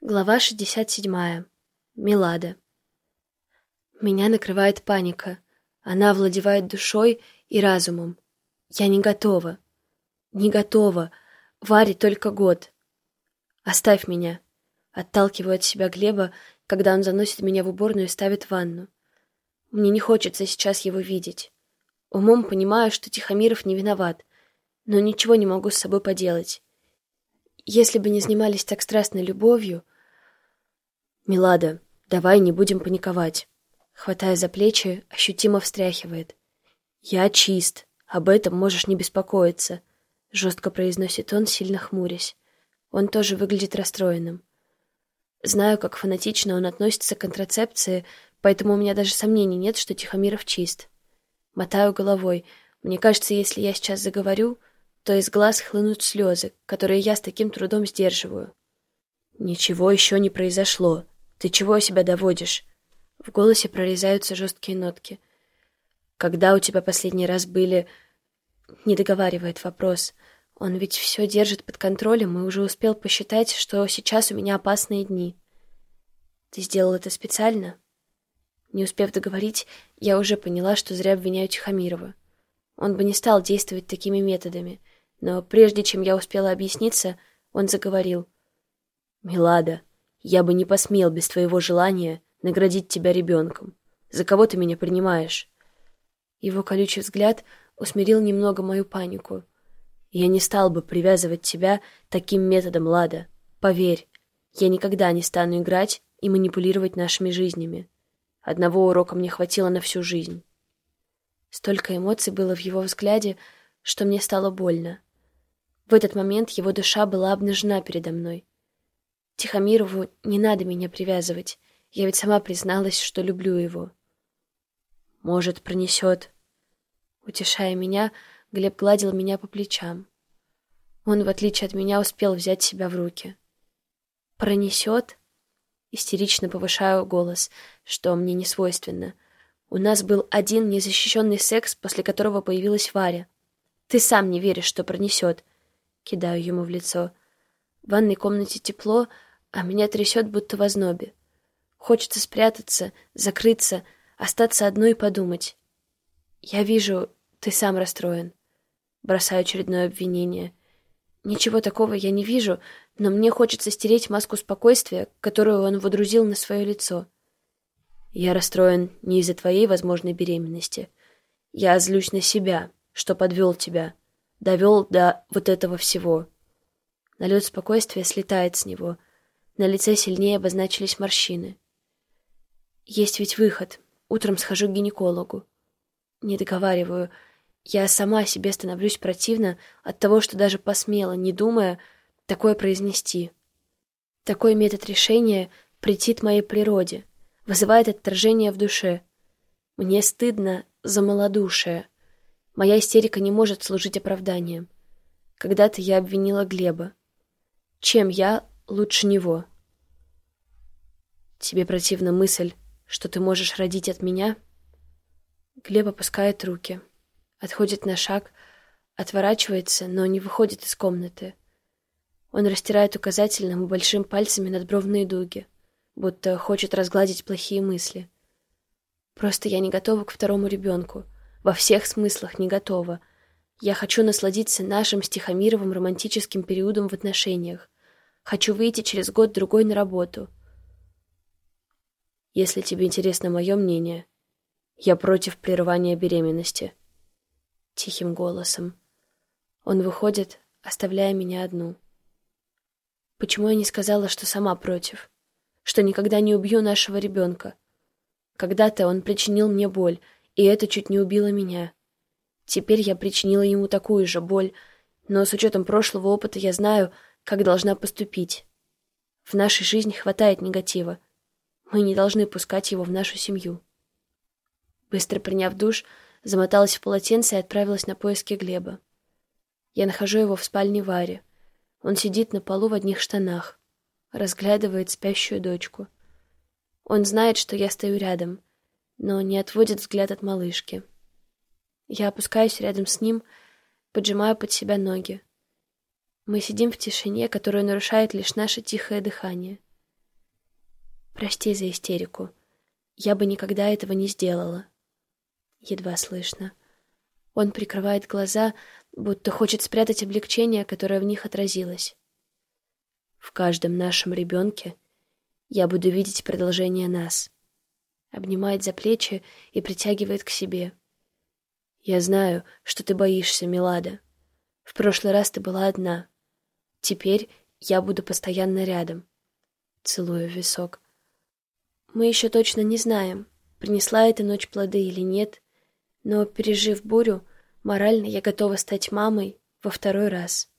Глава 67. Милада. Меня накрывает паника. Она овладевает душой и разумом. Я не готова. Не готова. Варе только год. Оставь меня. Отталкиваю от себя Глеба, когда он заносит меня в уборную и ставит ванну. Мне не хочется сейчас его видеть. Умом понимаю, что Тихомиров не виноват, но ничего не могу с собой поделать. Если бы не занимались так страстной любовью... «Милада, давай не будем паниковать». Хватая за плечи, ощутимо встряхивает. «Я чист. Об этом можешь не беспокоиться», — жестко произносит он, сильно хмурясь. Он тоже выглядит расстроенным. Знаю, как фанатично он относится к контрацепции, поэтому у меня даже сомнений нет, что Тихомиров чист. Мотаю головой. Мне кажется, если я сейчас заговорю, то из глаз хлынут слезы, которые я с таким трудом сдерживаю. «Ничего еще не произошло. Ты чего себя доводишь?» В голосе прорезаются жесткие нотки. «Когда у тебя последний раз были...» Не договаривает вопрос. Он ведь все держит под контролем и уже успел посчитать, что сейчас у меня опасные дни. «Ты сделал это специально?» Не успев договорить, я уже поняла, что зря обвиняю Тихомирова. Он бы не стал действовать такими методами — но прежде чем я успела объясниться, он заговорил. «Милада, я бы не посмел без твоего желания наградить тебя ребенком. За кого ты меня принимаешь?» Его колючий взгляд усмирил немного мою панику. «Я не стал бы привязывать тебя таким методом, Лада. Поверь, я никогда не стану играть и манипулировать нашими жизнями. Одного урока мне хватило на всю жизнь». Столько эмоций было в его взгляде, что мне стало больно. В этот момент его душа была обнажена передо мной. Тихомирову не надо меня привязывать. Я ведь сама призналась, что люблю его. Может, пронесет. Утешая меня, Глеб гладил меня по плечам. Он, в отличие от меня, успел взять себя в руки. «Пронесет?» Истерично повышаю голос, что мне не свойственно. У нас был один незащищенный секс, после которого появилась Варя. Ты сам не веришь, что пронесет. Кидаю ему в лицо. В ванной комнате тепло, а меня трясет, будто в ознобе. Хочется спрятаться, закрыться, остаться одной и подумать. Я вижу, ты сам расстроен. Бросаю очередное обвинение. Ничего такого я не вижу, но мне хочется стереть маску спокойствия, которую он водрузил на свое лицо. Я расстроен не из-за твоей возможной беременности. Я злюсь на себя, что подвел тебя довел до вот этого всего. Налет спокойствия слетает с него. На лице сильнее обозначились морщины. Есть ведь выход. Утром схожу к гинекологу. Не договариваю. Я сама себе становлюсь противно от того, что даже посмела, не думая, такое произнести. Такой метод решения претит моей природе, вызывает отторжение в душе. Мне стыдно за малодушие. Моя истерика не может служить оправданием. Когда-то я обвинила Глеба. Чем я лучше него? Тебе противна мысль, что ты можешь родить от меня? Глеб опускает руки, отходит на шаг, отворачивается, но не выходит из комнаты. Он растирает указательным и большим пальцами надбровные дуги, будто хочет разгладить плохие мысли. Просто я не готова к второму ребенку — во всех смыслах не готова. Я хочу насладиться нашим с Тихомировым романтическим периодом в отношениях. Хочу выйти через год-другой на работу. Если тебе интересно мое мнение, я против прерывания беременности. Тихим голосом. Он выходит, оставляя меня одну. Почему я не сказала, что сама против? Что никогда не убью нашего ребенка? Когда-то он причинил мне боль, и это чуть не убило меня. Теперь я причинила ему такую же боль, но с учетом прошлого опыта я знаю, как должна поступить. В нашей жизни хватает негатива. Мы не должны пускать его в нашу семью. Быстро приняв душ, замоталась в полотенце и отправилась на поиски Глеба. Я нахожу его в спальне Варе. Он сидит на полу в одних штанах, разглядывает спящую дочку. Он знает, что я стою рядом — но не отводит взгляд от малышки. Я опускаюсь рядом с ним, поджимаю под себя ноги. Мы сидим в тишине, которую нарушает лишь наше тихое дыхание. Прости за истерику. Я бы никогда этого не сделала. Едва слышно. Он прикрывает глаза, будто хочет спрятать облегчение, которое в них отразилось. В каждом нашем ребенке я буду видеть продолжение нас. Обнимает за плечи и притягивает к себе. Я знаю, что ты боишься, Милада. В прошлый раз ты была одна. Теперь я буду постоянно рядом. Целую висок. Мы еще точно не знаем, принесла эта ночь плоды или нет, но, пережив бурю, морально я готова стать мамой во второй раз.